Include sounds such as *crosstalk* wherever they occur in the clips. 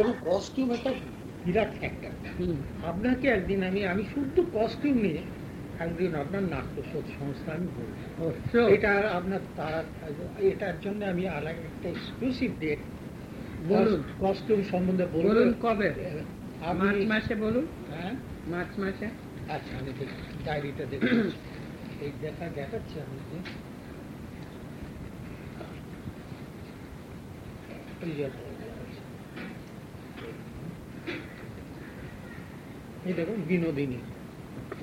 এবং কস্টিউম একটা বিরাট ফ্যাক্টর আপনাকে একদিন আমি আমি শুধু কস্টিউম নিয়ে একদিন আপনার নাট্যশোধ সংস্থা আমি বলব। এটা আপনার তারা এটার জন্য আমি আলাদা একটা এক্সক্লুসিভ ডেট বলুন। কস্টিউম সম্বন্ধে বলুন কবে? মার্চ মাসে বলুন। হ্যাঁ? মার্চ মাসে? আচ্ছা আমি দেখি ডায়েরিটা দেখি *clears throat* এই দেখা দেখাচ্ছি আপনাকে। এই এই দেখুন বিনোদিনী।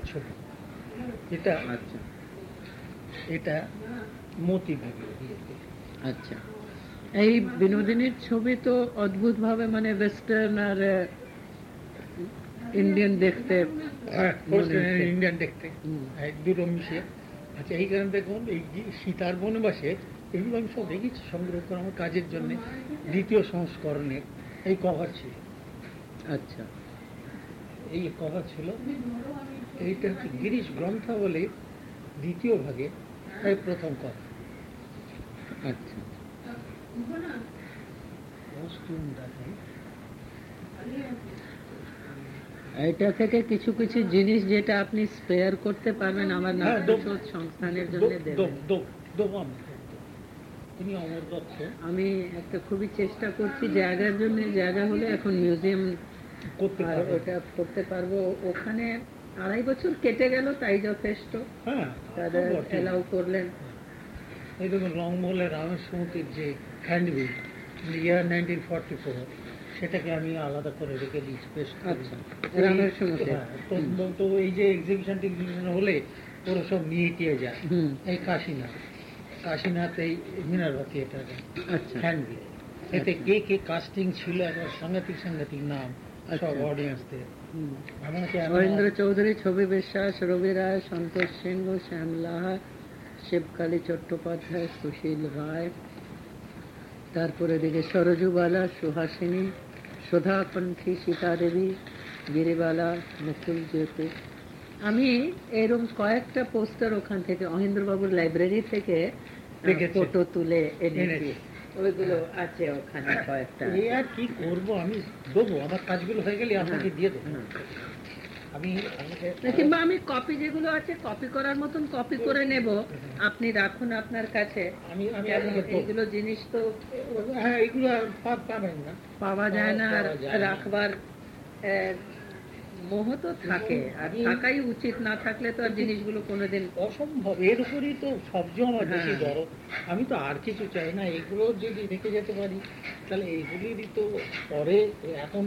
ছবি। এটা আচ্ছা। এটা মতি আচ্ছা। এই বিনোদিনীর ছবি তো অদ্ভুত ভাবে মানে ওয়েস্টার্ন আর ইন্ডিয়ান দেখতে। ইন্ডিয়ান দেখতে দুটো আচ্ছা এইখানে দেখুন এই যে সীতার বনবাসে এগুলো আমি সব দেখেছি সংগ্রহ করে আমার কাজের জন্য দ্বিতীয় সংস্করণে এই কভার ছিল। আচ্ছা। এই কভার ছিল। এইটা হচ্ছে গিরিশ গ্রন্থাবলী দ্বিতীয় ভাগে এই প্রথম কভার আচ্ছা। এটা থেকে কিছু কিছু জিনিস যেটা আপনি স্পেয়ার করতে পারবেন আমার হ্যাঁ, সংস্থানের জন্য দেবেন। আমি একটা খুবই চেষ্টা করছি জায়গার জন্য জায়গা হলে এখন মিউজিয়াম করতে আর পারবেন। ওটা করতে পারব। ওখানে আড়াই বছর কেটে গেল তাই যথেষ্ট। হ্যাঁ করলেন। এই দেখুন রংমহলের রামের সমুদ্রের যে handbill year nineteen forty four সেটাকে আমি আলাদা করে রেখে দিই স্পেস আচ্ছা, রামের সমুদ্রে। তো এই যে এক্সিবিশন টেক্সিবিশন হলে ওরা সব নিয়ে টিয়ে যায়। এই কাশীনাথ। কাশীনাথ এই মিনারবা থিয়েটারে হ্যান্ডবিল এতে কে কে কাস্টিং ছিল একবার সাংঘাতিক সাংঘাতিক নাম। সব আচ্ছা। অডিয়েন্সদের মহেন্দ্র চৌধুরী ছবি বিশ্বাস রবি রায় সন্তোষ সিংহ শ্যাম লাহা শিবকালী চট্টোপাধ্যায় সুশীল রায়। তারপরে দিকে সরজুবালা সুহাসিনী সুধাপন্থী সীতা দেবী গিরিবালা মুকুল জ্যোতি। আমি এরকম কয়েকটা পোস্টার ওখান থেকে অহিন্দ্রবাবুর লাইব্রেরি থেকে ফটো তুলে এনেছি। ওইগুলো আছে ওখানে কয়েকটা এ আর কি করব? আমি দেবো আমার কাজগুলো হয়ে গেলে আপনাকে দিয়ে দেবো। আমি কিংবা আমি কপি যেগুলো আছে কপি করার মতন কপি করে নেব। আপনি রাখুন আপনার কাছে। আমি। এগুলো জিনিস তো হ্যাঁ এগুলো পাবেন না। পাওয়া যায় না। রাখবার মোহ তো থাকে আর থাকাই উচিত না থাকলে তো আর জিনিসগুলো কোনোদিন অসম্ভব এর উপরই তো সবজি আমার বেশি হ্যাঁ। দরদ আমি তো আর কিছু চাই না এগুলো যদি রেখে যেতে পারি তাহলে এইগুলিরই তো পরে এখন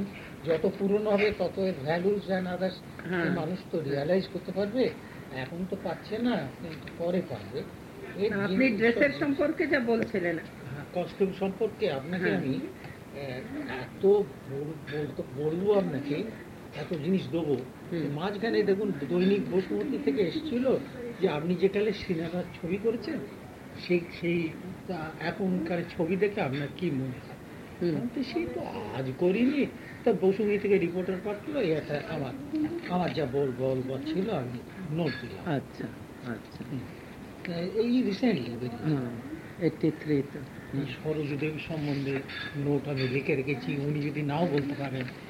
যত পুরনো হবে তত এর ভ্যালুস অ্যান্ড আদার্স হ্যাঁ। মানুষ তো রিয়ালাইজ করতে পারবে এখন তো পাচ্ছে না পরে পারবে আপনি ড্রেসের সম্পর্কে যা বলছিলেন কস্টিউম সম্পর্কে আপনাকে হ্যাঁ। আমি এত বলব আপনাকে এত জিনিস দেবো। মাঝখানে দেখুন দৈনিক বসুমতী থেকে এসেছিল যে আপনি যেকালে সিনেমার ছবি করেছেন সেই সেই এখনকার ছবি দেখে আপনার কি মনে হয়? সেই তো আজ করিনি। তা বসুমতী থেকে রিপোর্টার পাঠালো এটা আমার আমার যা বল বল বল ছিল আমি নোট দিলাম। আচ্ছা আচ্ছা। এই রিসেন্টলি এইটটি সম্বন্ধে নোট আমি লিখে রেখেছি উনি যদি নাও বলতে পারেন